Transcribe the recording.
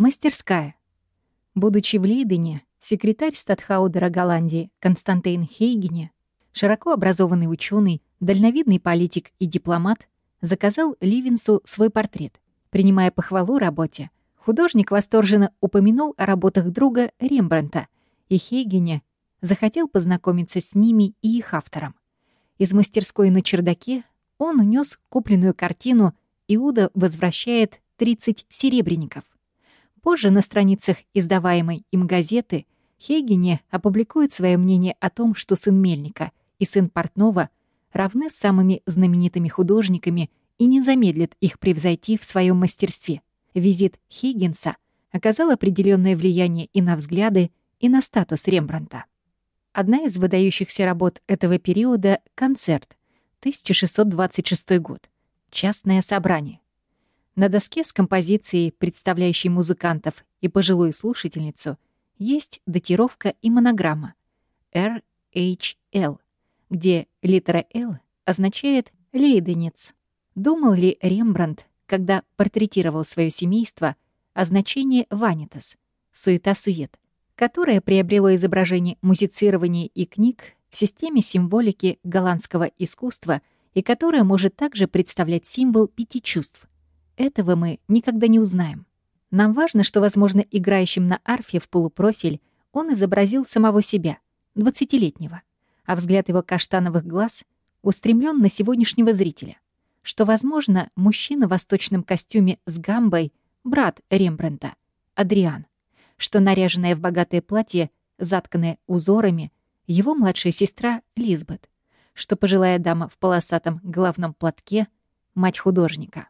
Мастерская. Будучи в Лейдене, секретарь статхаудера Голландии Константин Хейгене, широко образованный ученый, дальновидный политик и дипломат, заказал Ливенсу свой портрет. Принимая похвалу работе, художник восторженно упомянул о работах друга Рембранта, и Хейгене захотел познакомиться с ними и их автором. Из мастерской на чердаке он унес купленную картину «Иуда возвращает 30 серебряников». Позже на страницах издаваемой им газеты Хейгене опубликует свое мнение о том, что сын Мельника и сын Портнова равны с самыми знаменитыми художниками и не замедлит их превзойти в своем мастерстве. Визит Хиггинса оказал определенное влияние и на взгляды, и на статус Рембранта. Одна из выдающихся работ этого периода — концерт, 1626 год, частное собрание. На доске с композицией, представляющей музыкантов и пожилую слушательницу, есть датировка и монограмма RHL, где литера L означает «лейденец». Думал ли Рембрандт, когда портретировал свое семейство, о значении «ванитас» — «суета-сует», которое приобрело изображение музицирования и книг в системе символики голландского искусства и которое может также представлять символ пяти чувств этого мы никогда не узнаем. Нам важно, что, возможно, играющим на арфе в полупрофиль он изобразил самого себя, двадцатилетнего, а взгляд его каштановых глаз устремлен на сегодняшнего зрителя, что, возможно, мужчина в восточном костюме с гамбой — брат Рембрандта, Адриан, что наряженная в богатое платье, затканное узорами, его младшая сестра Лизбет, что пожилая дама в полосатом головном платке — мать художника.